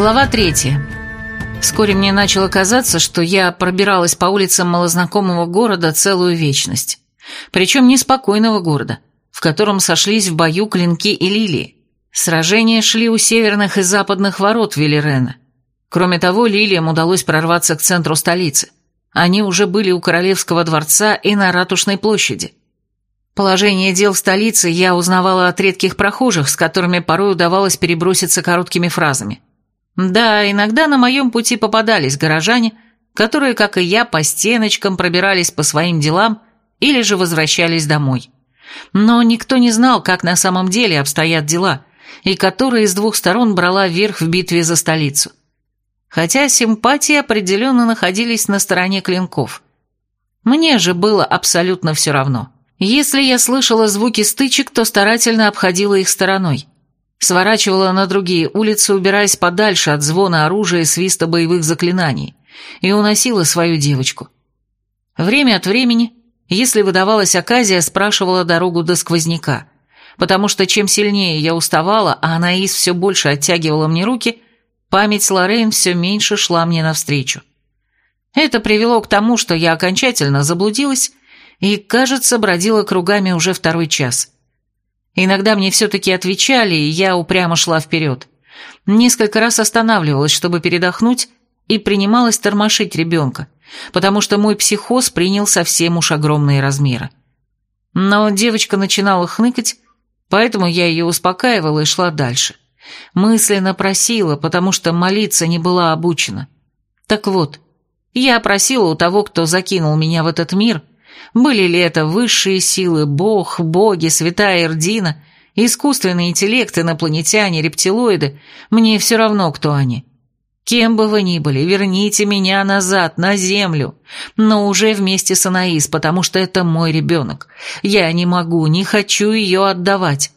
Глава третья. Вскоре мне начало казаться, что я пробиралась по улицам малознакомого города целую вечность. Причем неспокойного города, в котором сошлись в бою клинки и лилии. Сражения шли у северных и западных ворот Велерена. Кроме того, лилиям удалось прорваться к центру столицы. Они уже были у Королевского дворца и на Ратушной площади. Положение дел в столице я узнавала от редких прохожих, с которыми порой удавалось переброситься короткими фразами. Да, иногда на моем пути попадались горожане, которые, как и я, по стеночкам пробирались по своим делам или же возвращались домой. Но никто не знал, как на самом деле обстоят дела, и которая из двух сторон брала верх в битве за столицу. Хотя симпатии определенно находились на стороне клинков. Мне же было абсолютно все равно. Если я слышала звуки стычек, то старательно обходила их стороной. Сворачивала на другие улицы, убираясь подальше от звона оружия и свиста боевых заклинаний, и уносила свою девочку. Время от времени, если выдавалась оказия, спрашивала дорогу до сквозняка, потому что чем сильнее я уставала, а Анаис все больше оттягивала мне руки, память Лоррейн все меньше шла мне навстречу. Это привело к тому, что я окончательно заблудилась и, кажется, бродила кругами уже второй час. Иногда мне все-таки отвечали, и я упрямо шла вперед. Несколько раз останавливалась, чтобы передохнуть, и принималась тормошить ребенка, потому что мой психоз принял совсем уж огромные размеры. Но девочка начинала хныкать, поэтому я ее успокаивала и шла дальше. Мысленно просила, потому что молиться не была обучена. Так вот, я просила у того, кто закинул меня в этот мир, были ли это высшие силы, бог, боги, святая Эрдина, искусственный интеллект, инопланетяне, рептилоиды, мне все равно, кто они. Кем бы вы ни были, верните меня назад, на землю, но уже вместе с Анаис, потому что это мой ребенок. Я не могу, не хочу ее отдавать.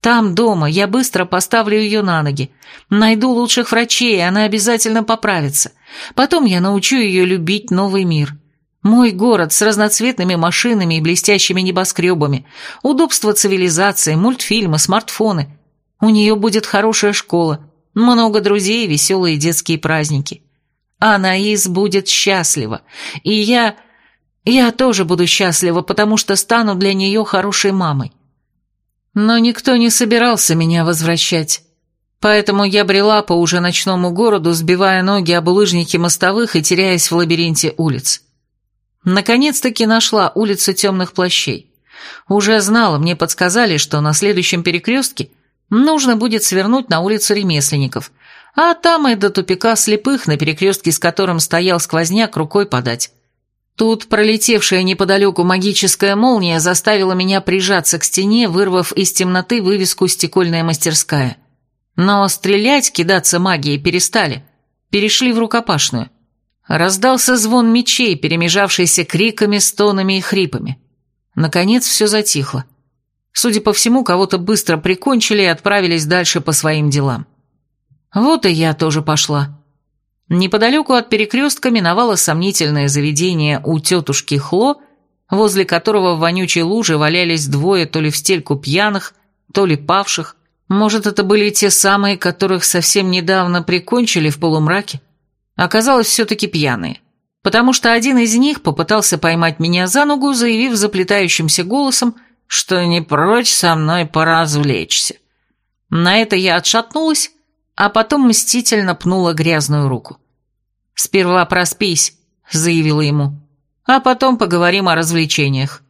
Там, дома, я быстро поставлю ее на ноги. Найду лучших врачей, она обязательно поправится. Потом я научу ее любить новый мир. Мой город с разноцветными машинами и блестящими небоскребами, удобство цивилизации, мультфильмы, смартфоны. У нее будет хорошая школа, много друзей веселые детские праздники. Анаис будет счастлива, и я... Я тоже буду счастлива, потому что стану для нее хорошей мамой. Но никто не собирался меня возвращать. Поэтому я брела по уже ночному городу, сбивая ноги об улыжники мостовых и теряясь в лабиринте улиц. Наконец-таки нашла улицу темных плащей. Уже знала, мне подсказали, что на следующем перекрестке нужно будет свернуть на улицу ремесленников, а там и до тупика слепых, на перекрестке с которым стоял сквозняк, рукой подать. Тут пролетевшая неподалеку магическая молния заставила меня прижаться к стене, вырвав из темноты вывеску «Стекольная мастерская». Но стрелять, кидаться магией перестали, перешли в рукопашную. Раздался звон мечей, перемежавшийся криками, стонами и хрипами. Наконец все затихло. Судя по всему, кого-то быстро прикончили и отправились дальше по своим делам. Вот и я тоже пошла. Неподалеку от перекрестка миновало сомнительное заведение у тетушки Хло, возле которого в вонючей луже валялись двое то ли в стельку пьяных, то ли павших. Может, это были те самые, которых совсем недавно прикончили в полумраке? Оказалось все-таки пьяные, потому что один из них попытался поймать меня за ногу, заявив заплетающимся голосом, что не прочь со мной поразвлечься. На это я отшатнулась, а потом мстительно пнула грязную руку. «Сперва проспись», — заявила ему, — «а потом поговорим о развлечениях».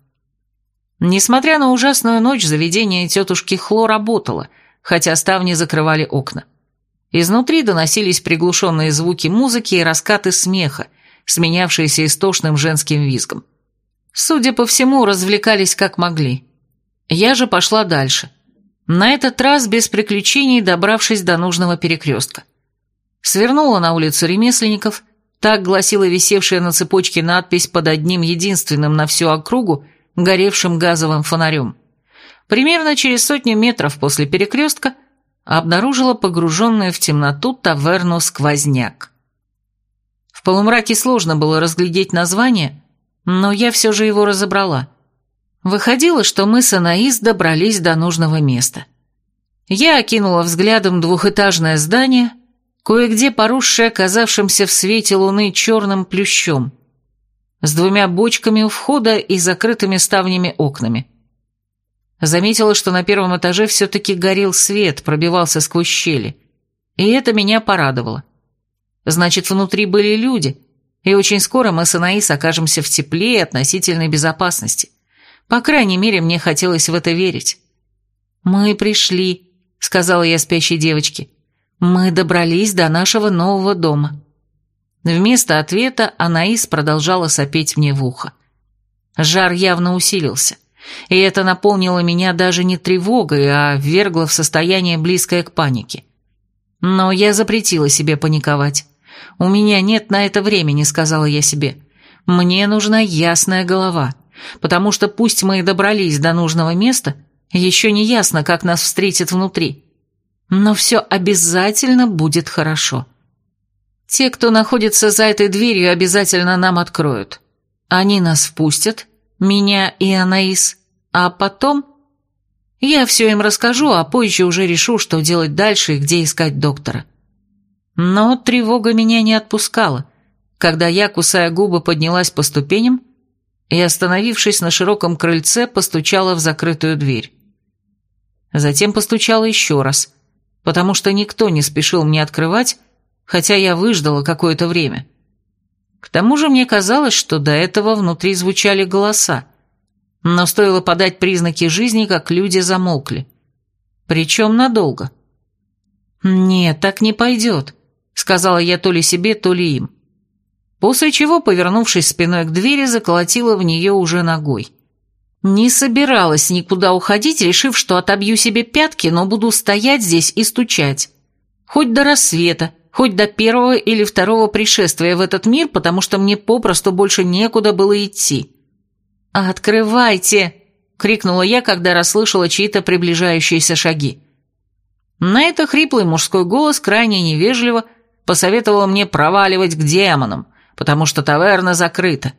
Несмотря на ужасную ночь, заведение тетушки Хло работало, хотя ставни закрывали окна. Изнутри доносились приглушенные звуки музыки и раскаты смеха, сменявшиеся истошным женским визгом. Судя по всему, развлекались как могли. Я же пошла дальше. На этот раз без приключений, добравшись до нужного перекрестка. Свернула на улицу ремесленников, так гласила висевшая на цепочке надпись под одним единственным на всю округу горевшим газовым фонарем. Примерно через сотню метров после перекрестка – обнаружила погруженную в темноту таверну «Сквозняк». В полумраке сложно было разглядеть название, но я все же его разобрала. Выходило, что мы с Анаис добрались до нужного места. Я окинула взглядом двухэтажное здание, кое-где поросшее оказавшимся в свете луны черным плющом, с двумя бочками у входа и закрытыми ставнями окнами. Заметила, что на первом этаже все-таки горел свет, пробивался сквозь щели, и это меня порадовало. Значит, внутри были люди, и очень скоро мы с Анаис окажемся в тепле и относительной безопасности. По крайней мере, мне хотелось в это верить. «Мы пришли», — сказала я спящей девочке. «Мы добрались до нашего нового дома». Вместо ответа Анаис продолжала сопеть мне в ухо. Жар явно усилился, и это наполнило меня даже не тревогой, а ввергло в состояние, близкое к панике. Но я запретила себе паниковать. «У меня нет на это времени», — сказала я себе. «Мне нужна ясная голова, потому что пусть мы и добрались до нужного места, еще не ясно, как нас встретят внутри. Но все обязательно будет хорошо. Те, кто находится за этой дверью, обязательно нам откроют. Они нас впустят, меня и Анаис, а потом... Я все им расскажу, а позже уже решу, что делать дальше и где искать доктора. Но тревога меня не отпускала, когда я, кусая губы, поднялась по ступеням и, остановившись на широком крыльце, постучала в закрытую дверь. Затем постучала еще раз, потому что никто не спешил мне открывать, хотя я выждала какое-то время. К тому же мне казалось, что до этого внутри звучали голоса, но стоило подать признаки жизни, как люди замолкли. Причем надолго. «Нет, так не пойдет сказала я то ли себе, то ли им. После чего, повернувшись спиной к двери, заколотила в нее уже ногой. Не собиралась никуда уходить, решив, что отобью себе пятки, но буду стоять здесь и стучать. Хоть до рассвета, хоть до первого или второго пришествия в этот мир, потому что мне попросту больше некуда было идти. «Открывайте!» — крикнула я, когда расслышала чьи-то приближающиеся шаги. На это хриплый мужской голос крайне невежливо посоветовала мне проваливать к демонам, потому что таверна закрыта.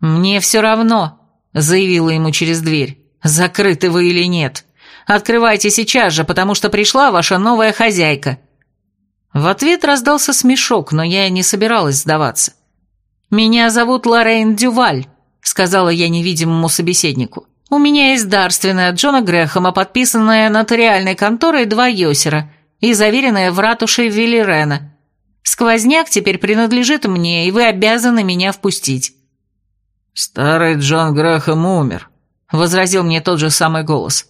«Мне все равно», — заявила ему через дверь, — «закрыты вы или нет. Открывайте сейчас же, потому что пришла ваша новая хозяйка». В ответ раздался смешок, но я не собиралась сдаваться. «Меня зовут Лоррейн Дюваль», — сказала я невидимому собеседнику. «У меня есть дарственная от Джона Грэхэма, подписанная нотариальной конторой два Йосера и заверенная в ратуше Виллирена. Сквозняк теперь принадлежит мне, и вы обязаны меня впустить». «Старый Джон Грэхэм умер», — возразил мне тот же самый голос.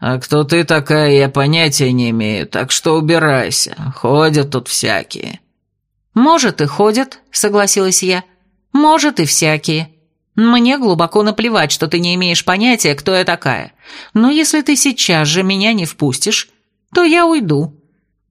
«А кто ты такая, я понятия не имею, так что убирайся, ходят тут всякие». «Может, и ходят», — согласилась я. «Может, и всякие. Мне глубоко наплевать, что ты не имеешь понятия, кто я такая. Но если ты сейчас же меня не впустишь, то я уйду.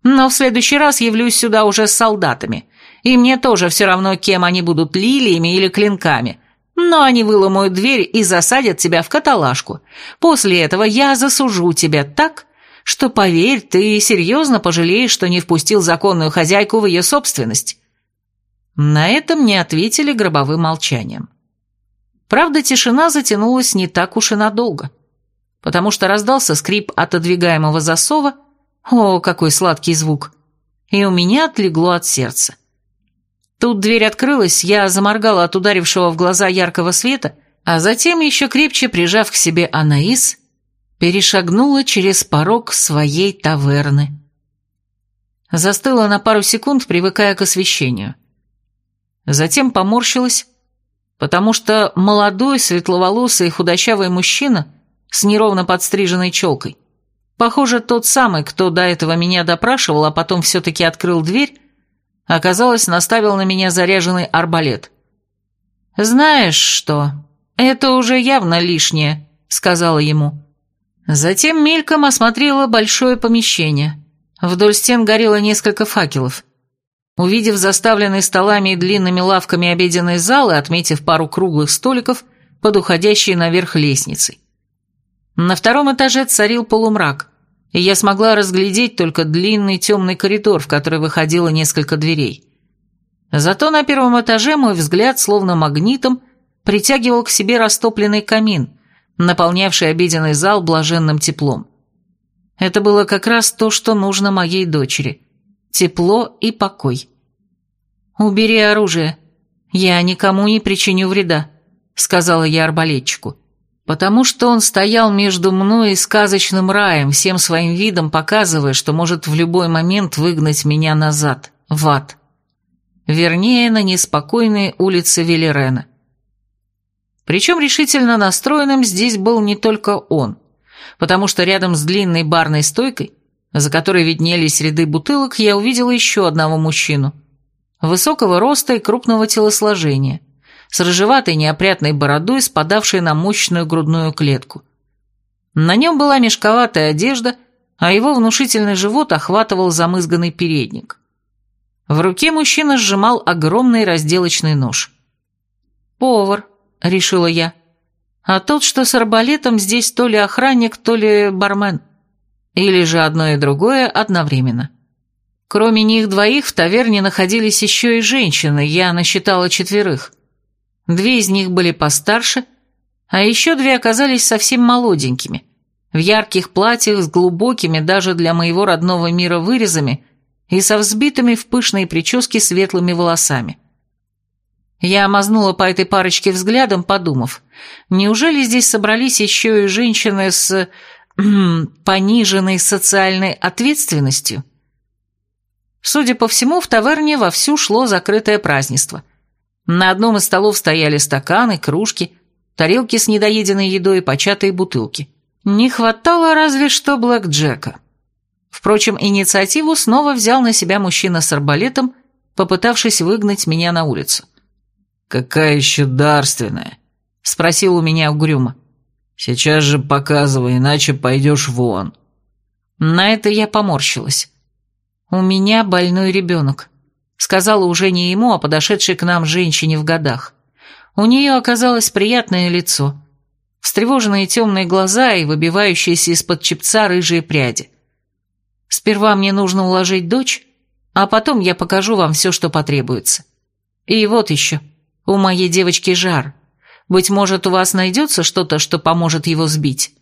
Но в следующий раз явлюсь сюда уже с солдатами. И мне тоже все равно, кем они будут, лилиями или клинками. Но они выломают дверь и засадят тебя в каталажку. После этого я засужу тебя так, что, поверь, ты серьезно пожалеешь, что не впустил законную хозяйку в ее собственность». На это мне ответили гробовым молчанием. Правда, тишина затянулась не так уж и надолго, потому что раздался скрип отодвигаемого засова, о, какой сладкий звук! И у меня отлегло от сердца. Тут дверь открылась, я заморгала от ударившего в глаза яркого света, а затем, еще крепче прижав к себе Анаис, перешагнула через порог своей таверны. Застыла на пару секунд, привыкая к освещению. Затем поморщилась, потому что молодой, светловолосый худощавый мужчина с неровно подстриженной челкой Похоже, тот самый, кто до этого меня допрашивал, а потом все-таки открыл дверь, оказалось, наставил на меня заряженный арбалет. «Знаешь что, это уже явно лишнее», — сказала ему. Затем мельком осмотрела большое помещение. Вдоль стен горело несколько факелов. Увидев заставленный столами и длинными лавками обеденный зал и отметив пару круглых столиков под уходящей наверх лестницей. На втором этаже царил полумрак, и я смогла разглядеть только длинный темный коридор, в который выходило несколько дверей. Зато на первом этаже мой взгляд, словно магнитом, притягивал к себе растопленный камин, наполнявший обеденный зал блаженным теплом. Это было как раз то, что нужно моей дочери. тепло и покой. «Убери оружие. Я никому не причиню вреда», — сказала я арбалетчику, потому что он стоял между мной и сказочным раем, всем своим видом показывая, что может в любой момент выгнать меня назад, в ад. Вернее, на неспокойные улицы Велерена. Причем решительно настроенным здесь был не только он, потому что рядом с длинной барной стойкой, за которой виднелись ряды бутылок, я увидела еще одного мужчину. Высокого роста и крупного телосложения, с рыжеватой неопрятной бородой, спадавшей на мощную грудную клетку. На нем была мешковатая одежда, а его внушительный живот охватывал замызганный передник. В руке мужчина сжимал огромный разделочный нож. «Повар», — решила я. «А тот, что с арбалетом, здесь то ли охранник, то ли бармен. Или же одно и другое одновременно». Кроме них двоих в таверне находились еще и женщины, я насчитала четверых. Две из них были постарше, а еще две оказались совсем молоденькими, в ярких платьях с глубокими даже для моего родного мира вырезами и со взбитыми в пышные прически светлыми волосами. Я омазнула по этой парочке взглядом, подумав, неужели здесь собрались еще и женщины с пониженной социальной ответственностью? Судя по всему, в таверне вовсю шло закрытое празднество. На одном из столов стояли стаканы, кружки, тарелки с недоеденной едой и початые бутылки. Не хватало разве что Блэк Джека. Впрочем, инициативу снова взял на себя мужчина с арбалетом, попытавшись выгнать меня на улицу. «Какая еще дарственная?» — спросил у меня угрюмо. «Сейчас же показывай, иначе пойдешь вон». На это я поморщилась. «У меня больной ребенок», — сказала уже не ему, а подошедшей к нам женщине в годах. У нее оказалось приятное лицо, встревоженные темные глаза и выбивающиеся из-под чепца рыжие пряди. «Сперва мне нужно уложить дочь, а потом я покажу вам все, что потребуется. И вот еще, у моей девочки жар. Быть может, у вас найдется что-то, что поможет его сбить?»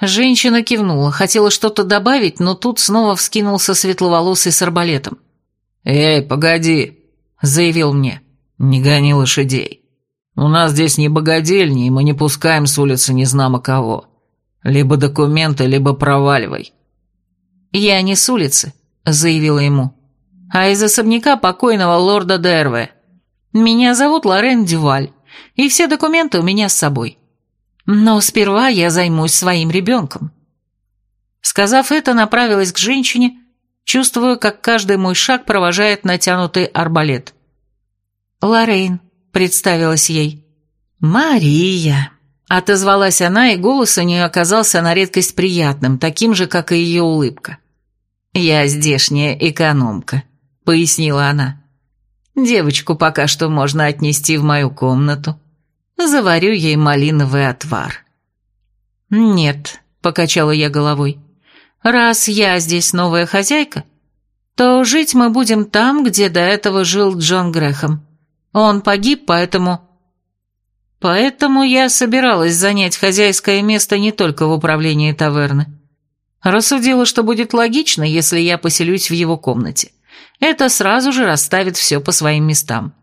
Женщина кивнула, хотела что-то добавить, но тут снова вскинулся светловолосый с арбалетом. «Эй, погоди», — заявил мне, — «не гони лошадей. У нас здесь не богадельни, и мы не пускаем с улицы незнамо кого. Либо документы, либо проваливай». «Я не с улицы», — заявила ему, — «а из особняка покойного лорда Дерве. Меня зовут Лорен Дюваль, и все документы у меня с собой». Но сперва я займусь своим ребенком. Сказав это, направилась к женщине, чувствуя, как каждый мой шаг провожает натянутый арбалет. «Лоррейн», — представилась ей. «Мария», — отозвалась она, и голос у нее оказался на редкость приятным, таким же, как и ее улыбка. «Я здешняя экономка», — пояснила она. «Девочку пока что можно отнести в мою комнату заварю ей малиновый отвар». «Нет», — покачала я головой, — «раз я здесь новая хозяйка, то жить мы будем там, где до этого жил Джон Грэхэм. Он погиб, поэтому...» Поэтому я собиралась занять хозяйское место не только в управлении таверны. Рассудила, что будет логично, если я поселюсь в его комнате. Это сразу же расставит все по своим местам.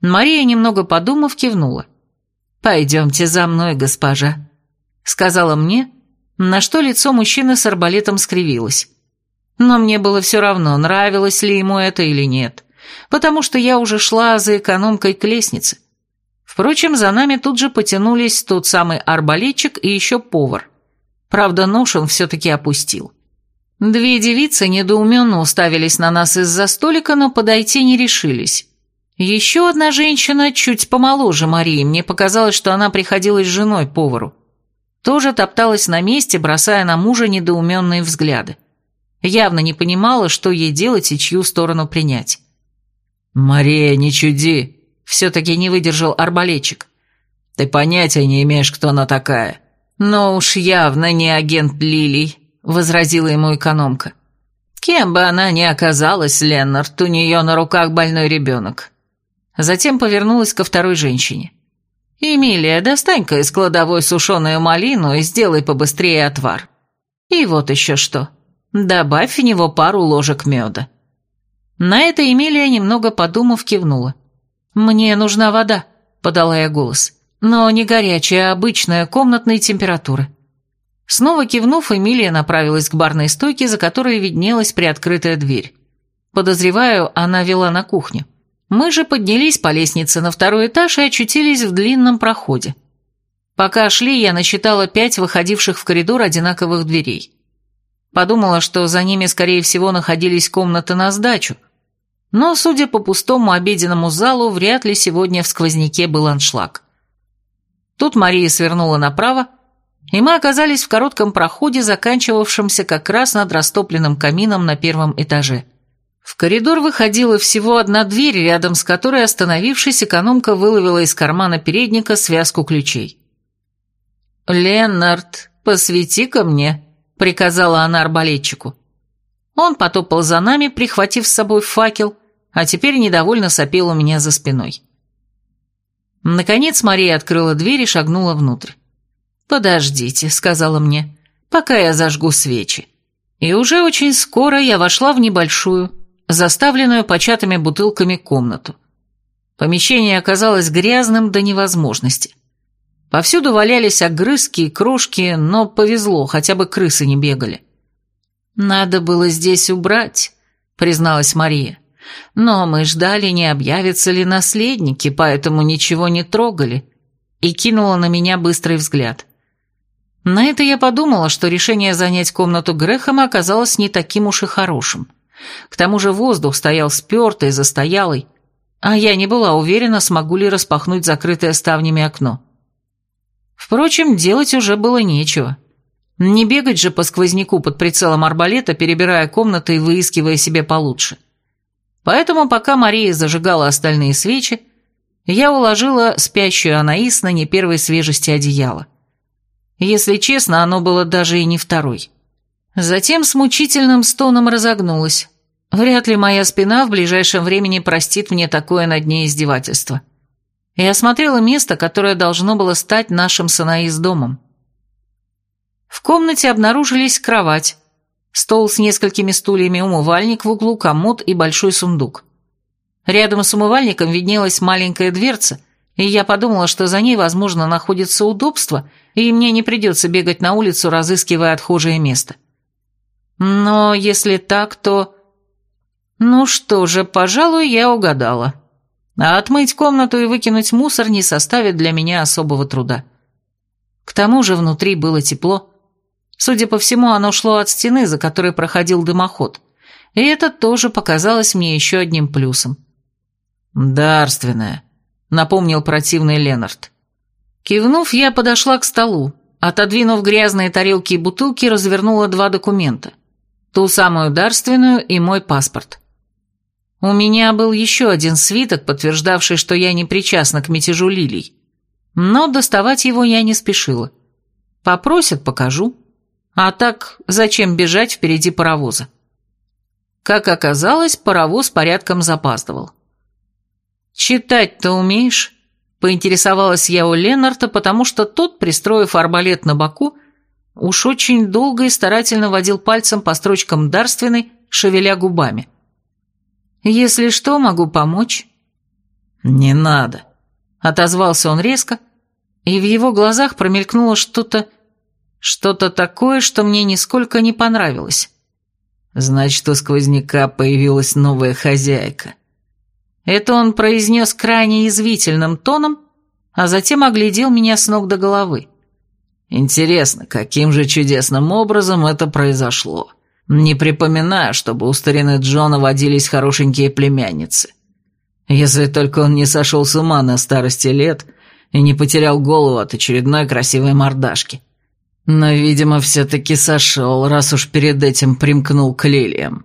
Мария, немного подумав, кивнула. «Пойдемте за мной, госпожа», — сказала мне, на что лицо мужчины с арбалетом скривилось. Но мне было все равно, нравилось ли ему это или нет, потому что я уже шла за экономкой к лестнице. Впрочем, за нами тут же потянулись тот самый арбалетчик и еще повар. Правда, нож он все-таки опустил. Две девицы недоуменно уставились на нас из-за столика, но подойти не решились. Еще одна женщина, чуть помоложе Марии, мне показалось, что она приходилась женой повару. Тоже топталась на месте, бросая на мужа недоуменные взгляды. Явно не понимала, что ей делать и чью сторону принять. «Мария, не чуди!» — все-таки не выдержал арбалетчик. «Ты понятия не имеешь, кто она такая». «Но уж явно не агент Лилий», — возразила ему экономка. «Кем бы она ни оказалась, Леннард, у нее на руках больной ребенок. Затем повернулась ко второй женщине. «Эмилия, достань-ка из кладовой сушеную малину и сделай побыстрее отвар. И вот еще что. Добавь в него пару ложек меда. На это Эмилия, немного подумав, кивнула. «Мне нужна вода», — подала я голос. «Но не горячая, а обычная, комнатной температуры». Снова кивнув, Эмилия направилась к барной стойке, за которой виднелась приоткрытая дверь. Подозреваю, она вела на кухню. Мы же поднялись по лестнице на второй этаж и очутились в длинном проходе. Пока шли, я насчитала пять выходивших в коридор одинаковых дверей. Подумала, что за ними, скорее всего, находились комнаты на сдачу. Но, судя по пустому обеденному залу, вряд ли сегодня в сквозняке был аншлаг. Тут Мария свернула направо, и мы оказались в коротком проходе, заканчивавшемся как раз над растопленным камином на первом этаже. В коридор выходила всего одна дверь, рядом с которой, остановившись, экономка выловила из кармана передника связку ключей. «Ленард, посвети-ка мне», — приказала она арбалетчику. Он потопал за нами, прихватив с собой факел, а теперь недовольно сопел у меня за спиной. Наконец Мария открыла дверь и шагнула внутрь. «Подождите», — сказала мне, — «пока я зажгу свечи». И уже очень скоро я вошла в небольшую, заставленную початыми бутылками комнату. Помещение оказалось грязным до невозможности. Повсюду валялись огрызки и крошки, но повезло, хотя бы крысы не бегали. «Надо было здесь убрать», — призналась Мария. «Но мы ждали, не объявятся ли наследники, поэтому ничего не трогали», и кинула на меня быстрый взгляд. На это я подумала, что решение занять комнату Грэхэма оказалось не таким уж и хорошим. К тому же воздух стоял спертый, застоялый, а я не была уверена, смогу ли распахнуть закрытое ставнями окно. Впрочем, делать уже было нечего. Не бегать же по сквозняку под прицелом арбалета, перебирая комнаты и выискивая себе получше. Поэтому, пока Мария зажигала остальные свечи, я уложила спящую Анаис на не первой свежести одеяла. Если честно, оно было даже и не второй. Затем с мучительным стоном разогнулась. Вряд ли моя спина в ближайшем времени простит мне такое над ней издевательство и осмотрела место, которое должно было стать нашим с домом. В комнате обнаружились кровать, стол с несколькими стульями, умывальник в углу, комод и большой сундук. Рядом с умывальником виднелась маленькая дверца, и я подумала, что за ней, возможно, находится удобство, и мне не придется бегать на улицу, разыскивая отхожее место. Но если так, то... Ну что же, пожалуй, я угадала. А отмыть комнату и выкинуть мусор не составит для меня особого труда. К тому же внутри было тепло. Судя по всему, оно шло от стены, за которой проходил дымоход. И это тоже показалось мне еще одним плюсом. «Дарственная», — напомнил противный Ленард. Кивнув, я подошла к столу. Отодвинув грязные тарелки и бутылки, развернула два документа. Ту самую дарственную и мой паспорт. У меня был еще один свиток, подтверждавший, что я не причастна к мятежу лилий. Но доставать его я не спешила. Попросят – покажу. А так, зачем бежать впереди паровоза? Как оказалось, паровоз порядком запаздывал. «Читать-то умеешь?» – поинтересовалась я у Ленарта, потому что тот, пристроив арбалет на боку, уж очень долго и старательно водил пальцем по строчкам дарственной, шевеля губами. «Если что, могу помочь». «Не надо», — отозвался он резко, и в его глазах промелькнуло что-то... что-то такое, что мне нисколько не понравилось. «Значит, у сквозняка появилась новая хозяйка». Это он произнес крайне язвительным тоном, а затем оглядел меня с ног до головы. «Интересно, каким же чудесным образом это произошло?» Не припоминаю, чтобы у старины Джона водились хорошенькие племянницы. Если только он не сошел с ума на старости лет и не потерял голову от очередной красивой мордашки. Но, видимо, все-таки сошел, раз уж перед этим примкнул к лилиям.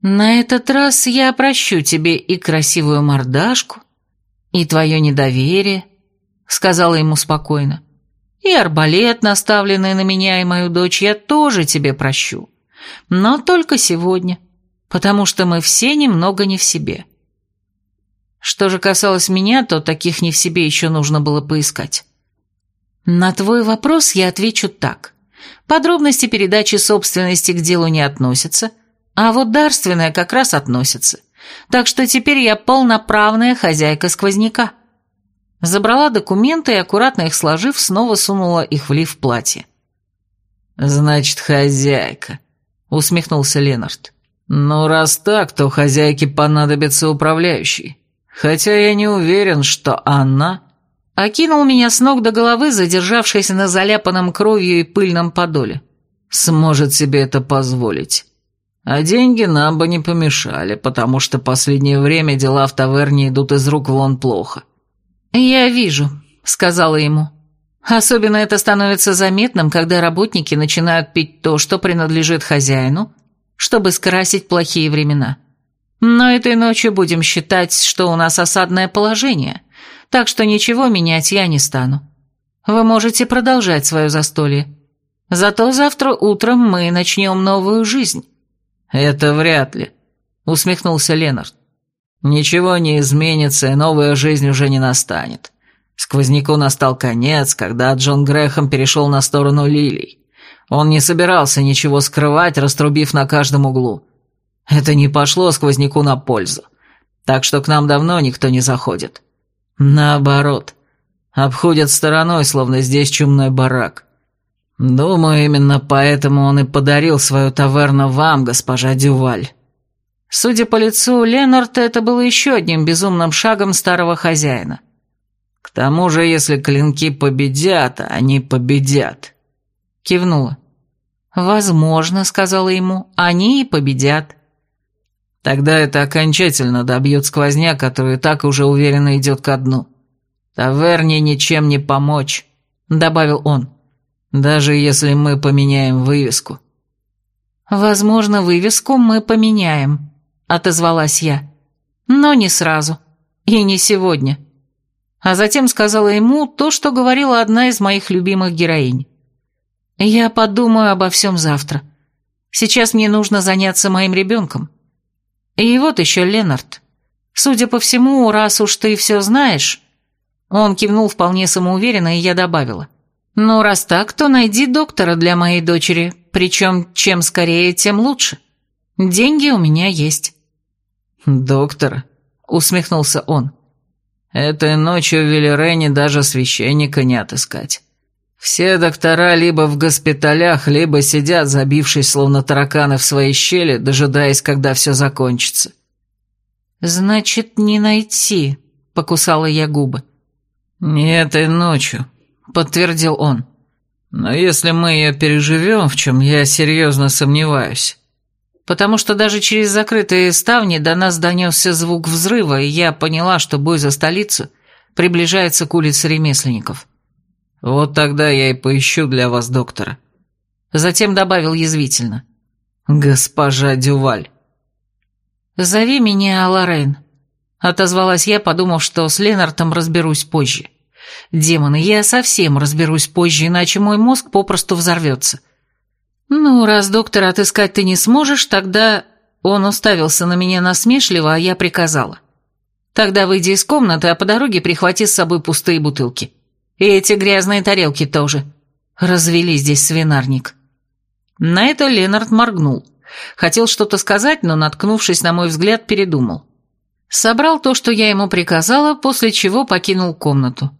«На этот раз я прощу тебе и красивую мордашку, и твое недоверие», — сказала ему спокойно. И арбалет, наставленный на меня и мою дочь, я тоже тебе прощу. Но только сегодня, потому что мы все немного не в себе. Что же касалось меня, то таких не в себе еще нужно было поискать. На твой вопрос я отвечу так. Подробности передачи собственности к делу не относятся, А вот дарственная как раз относится. Так что теперь я полноправная хозяйка сквозняка. Забрала документы и, аккуратно их сложив, снова сунула их в лиф платье. «Значит, хозяйка», — усмехнулся Ленард. «Ну, раз так, то хозяйке понадобится управляющий. Хотя я не уверен, что она...» Окинул меня с ног до головы, задержавшись на заляпанном кровью и пыльном подоле. «Сможет себе это позволить. А деньги нам бы не помешали, потому что последнее время дела в таверне идут из рук вон плохо». «Я вижу», — сказала ему. «Особенно это становится заметным, когда работники начинают пить то, что принадлежит хозяину, чтобы скрасить плохие времена. Но этой ночью будем считать, что у нас осадное положение, так что ничего менять я не стану. Вы можете продолжать свое застолье. Зато завтра утром мы начнем новую жизнь». «Это вряд ли», — усмехнулся Ленард. «Ничего не изменится, и новая жизнь уже не настанет. Сквозняку настал конец, когда Джон Грэхэм перешел на сторону лилий. Он не собирался ничего скрывать, раструбив на каждом углу. Это не пошло сквозняку на пользу. Так что к нам давно никто не заходит. Наоборот, обходят стороной, словно здесь чумной барак. Думаю, именно поэтому он и подарил свою таверну вам, госпожа Дюваль. Судя по лицу Ленарта, это было еще одним безумным шагом старого хозяина. К тому же, если клинки победят, они победят. Кивнула. «Возможно», — сказала ему, — «они и победят». Тогда это окончательно добьет сквозня, который так уже уверенно идет ко дну. Таверне ничем не помочь, добавил он, даже если мы поменяем вывеску. Возможно, вывеску мы поменяем, отозвалась я. Но не сразу. И не сегодня. А затем сказала ему то, что говорила одна из моих любимых героинь. Я подумаю обо всем завтра. Сейчас мне нужно заняться моим ребенком. И вот еще Ленард. Судя по всему, раз уж ты все знаешь... Он кивнул вполне самоуверенно, и я добавила. «Ну, раз так, то найди доктора для моей дочери, причем чем скорее, тем лучше. Деньги у меня есть». «Доктора?» — усмехнулся он. «Этой ночью в Велерене даже священника не отыскать. Все доктора либо в госпиталях, либо сидят, забившись словно тараканы в своей щели, дожидаясь, когда все закончится. «Значит, не найти», — покусала я губы. «Не этой ночью», — подтвердил он. «Но если мы ее переживем, в чем я серьезно сомневаюсь...» Потому что даже через закрытые ставни до нас донесся звук взрыва, и я поняла, что бой за столицу приближается к улице ремесленников. Вот тогда я и поищу для вас доктора». Затем добавил язвительно. «Госпожа Дюваль». «Зови меня Лоррейн», — отозвалась я, подумав, что с Ленартом разберусь позже. «Демоны, я совсем разберусь позже, иначе мой мозг попросту взорвется». «Ну, раз доктора отыскать ты не сможешь, тогда...» Он уставился на меня насмешливо, а я приказала. «Тогда выйди из комнаты, а по дороге прихвати с собой пустые бутылки». И эти грязные тарелки тоже. Развели здесь свинарник. На это Ленард моргнул. Хотел что-то сказать, но, наткнувшись на мой взгляд, передумал. Собрал то, что я ему приказала, после чего покинул комнату.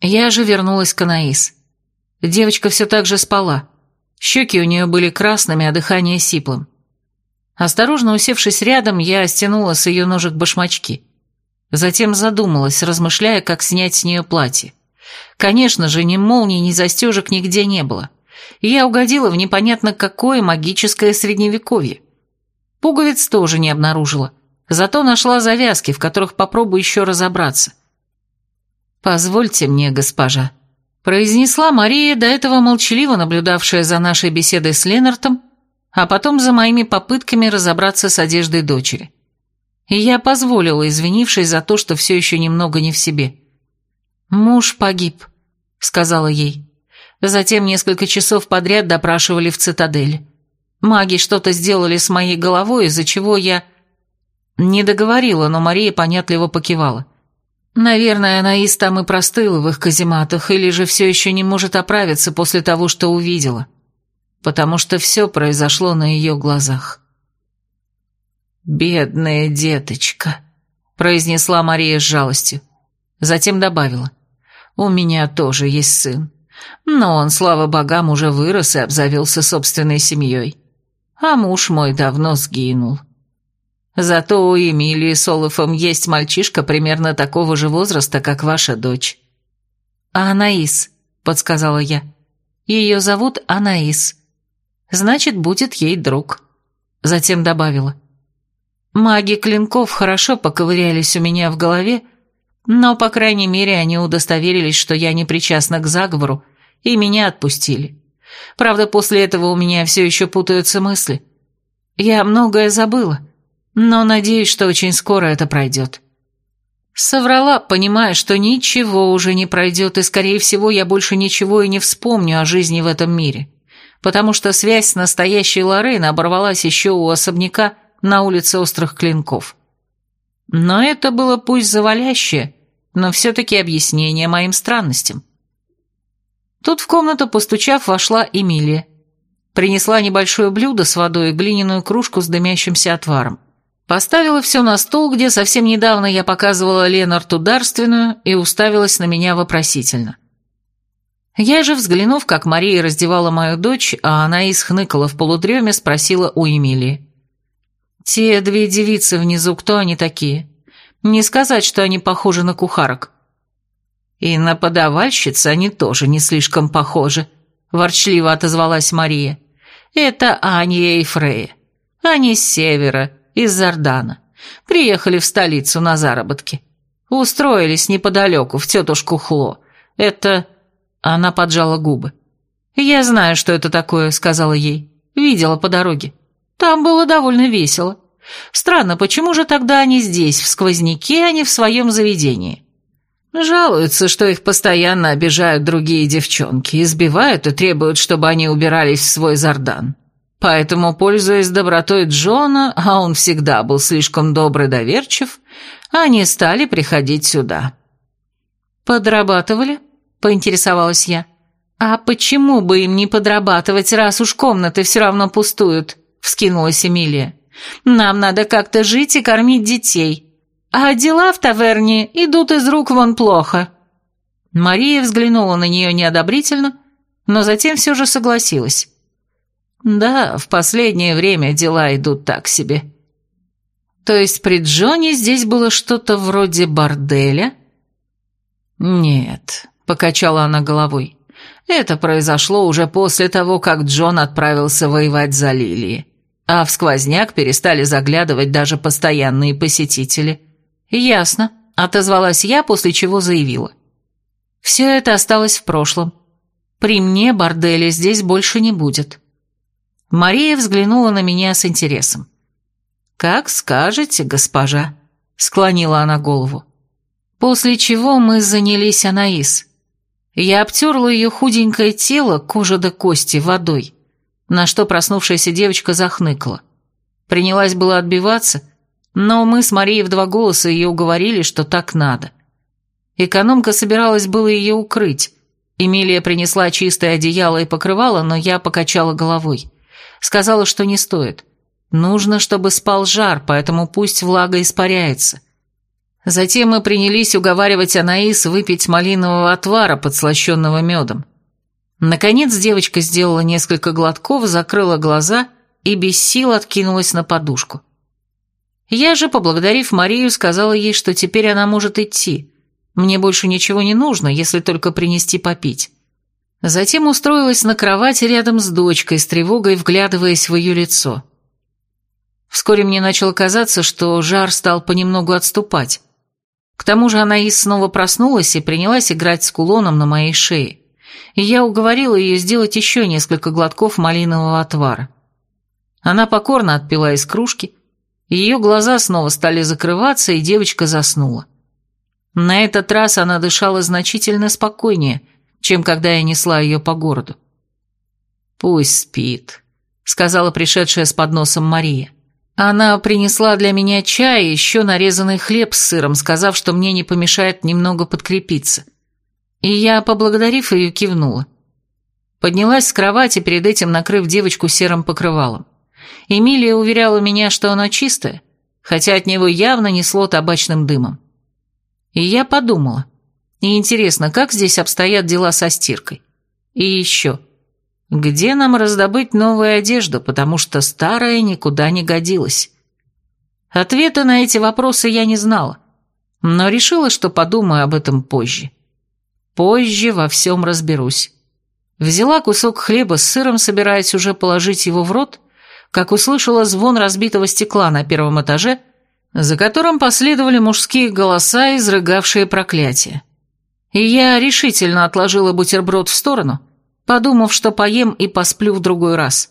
Я же вернулась к Анаис. Девочка все так же спала. Щеки у нее были красными, а дыхание сиплым. Осторожно усевшись рядом, я стянула с ее ножек башмачки. Затем задумалась, размышляя, как снять с нее платье. Конечно же, ни молний, ни застежек нигде не было. И я угодила в непонятно какое магическое средневековье. Пуговиц тоже не обнаружила. Зато нашла завязки, в которых попробую еще разобраться. «Позвольте мне, госпожа», — произнесла Мария, до этого молчаливо наблюдавшая за нашей беседой с Ленартом, а потом за моими попытками разобраться с одеждой дочери. И я позволила, извинившись за то, что все еще немного не в себе. «Муж погиб», — сказала ей. Затем несколько часов подряд допрашивали в цитадели. Маги что-то сделали с моей головой, из-за чего я... Не договорила, но Мария понятливо покивала. Наверное, Анаис там и простыла в их казематах, или же все еще не может оправиться после того, что увидела. Потому что все произошло на ее глазах. «Бедная деточка», — произнесла Мария с жалостью. Затем добавила. «У меня тоже есть сын, но он, слава богам, уже вырос и обзавелся собственной семьей, а муж мой давно сгинул». Зато у Эмилии с Олафом есть мальчишка примерно такого же возраста, как ваша дочь». «А Анаис», — подсказала я. «Ее зовут Анаис. Значит, будет ей друг». Затем добавила. «Маги клинков хорошо поковырялись у меня в голове, но, по крайней мере, они удостоверились, что я не причастна к заговору, и меня отпустили. Правда, после этого у меня все еще путаются мысли. Я многое забыла» но надеюсь, что очень скоро это пройдет. Соврала, понимая, что ничего уже не пройдет, и, скорее всего, я больше ничего и не вспомню о жизни в этом мире, потому что связь с настоящей Лоррейн оборвалась еще у особняка на улице Острых Клинков. Но это было пусть завалящее, но все-таки объяснение моим странностям. Тут в комнату, постучав, вошла Эмилия. Принесла небольшое блюдо с водой и глиняную кружку с дымящимся отваром. Поставила все на стол, где совсем недавно я показывала Ленарту дарственную, и уставилась на меня вопросительно. Я же, взглянув, как Мария раздевала мою дочь, а она исхныкала в полудреме, спросила у Эмилии. «Те две девицы внизу, кто они такие? Не сказать, что они похожи на кухарок». «И на подавальщиц они тоже не слишком похожи», – ворчливо отозвалась Мария. «Это Анья и Фрея. Они с севера, из Зардана. Приехали в столицу на заработки. Устроились неподалеку, в тетушку Хло. Это...» Она поджала губы. «Я знаю, что это такое», — сказала ей. «Видела по дороге. Там было довольно весело. Странно, почему же тогда они здесь, в сквозняке, а не в своем заведении?» Жалуются, что их постоянно обижают другие девчонки, избивают и требуют, чтобы они убирались в свой зардан. Поэтому, пользуясь добротой Джона, а он всегда был слишком добрый доверчив, они стали приходить сюда. «Подрабатывали?» – поинтересовалась я. «А почему бы им не подрабатывать, раз уж комнаты все равно пустуют?» – вскинулась Эмилия. «Нам надо как-то жить и кормить детей. А дела в таверне идут из рук вон плохо». Мария взглянула на нее неодобрительно, но затем все же согласилась. Да, в последнее время дела идут так себе. То есть при Джоне здесь было что-то вроде борделя? Нет, покачала она головой. Это произошло уже после того, как Джон отправился воевать за Лилии. А в сквозняк перестали заглядывать даже постоянные посетители. Ясно, отозвалась я, после чего заявила. Все это осталось в прошлом. При мне борделя здесь больше не будет. Мария взглянула на меня с интересом. «Как скажете, госпожа», — склонила она голову. После чего мы занялись Анаис. Я обтерла ее худенькое тело, кожа до кости, водой, на что проснувшаяся девочка захныкала. Принялась было отбиваться, но мы с Марией в два голоса ее уговорили, что так надо. Экономка собиралась было ее укрыть. Эмилия принесла чистое одеяло и покрывало, но я покачала головой. Сказала, что не стоит. Нужно, чтобы спал жар, поэтому пусть влага испаряется. Затем мы принялись уговаривать Анаис выпить малинового отвара, подслащенного медом. Наконец девочка сделала несколько глотков, закрыла глаза и без сил откинулась на подушку. Я же, поблагодарив Марию, сказала ей, что теперь она может идти. Мне больше ничего не нужно, если только принести попить. Затем устроилась на кровати рядом с дочкой, с тревогой вглядываясь в ее лицо. Вскоре мне начало казаться, что жар стал понемногу отступать. К тому же Анаис снова проснулась и принялась играть с кулоном на моей шее, и я уговорила ее сделать еще несколько глотков малинового отвара. Она покорно отпила из кружки, ее глаза снова стали закрываться, и девочка заснула. На этот раз она дышала значительно спокойнее – чем когда я несла ее по городу. «Пусть спит», — сказала пришедшая с подносом Мария. Она принесла для меня чай и еще нарезанный хлеб с сыром, сказав, что мне не помешает немного подкрепиться. И я, поблагодарив ее, кивнула. Поднялась с кровати, перед этим накрыв девочку серым покрывалом. Эмилия уверяла меня, что она чистая, хотя от него явно несло табачным дымом. И я подумала, и интересно, как здесь обстоят дела со стиркой? И еще, где нам раздобыть новую одежду, потому что старая никуда не годилась? Ответа на эти вопросы я не знала, но решила, что подумаю об этом позже. Позже во всем разберусь. Взяла кусок хлеба с сыром, собираясь уже положить его в рот, как услышала звон разбитого стекла на первом этаже, за которым последовали мужские голоса, изрыгавшие проклятие. И я решительно отложила бутерброд в сторону, подумав, что поем и посплю в другой раз.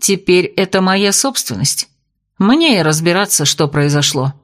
Теперь это моя собственность. Мне и разбираться, что произошло.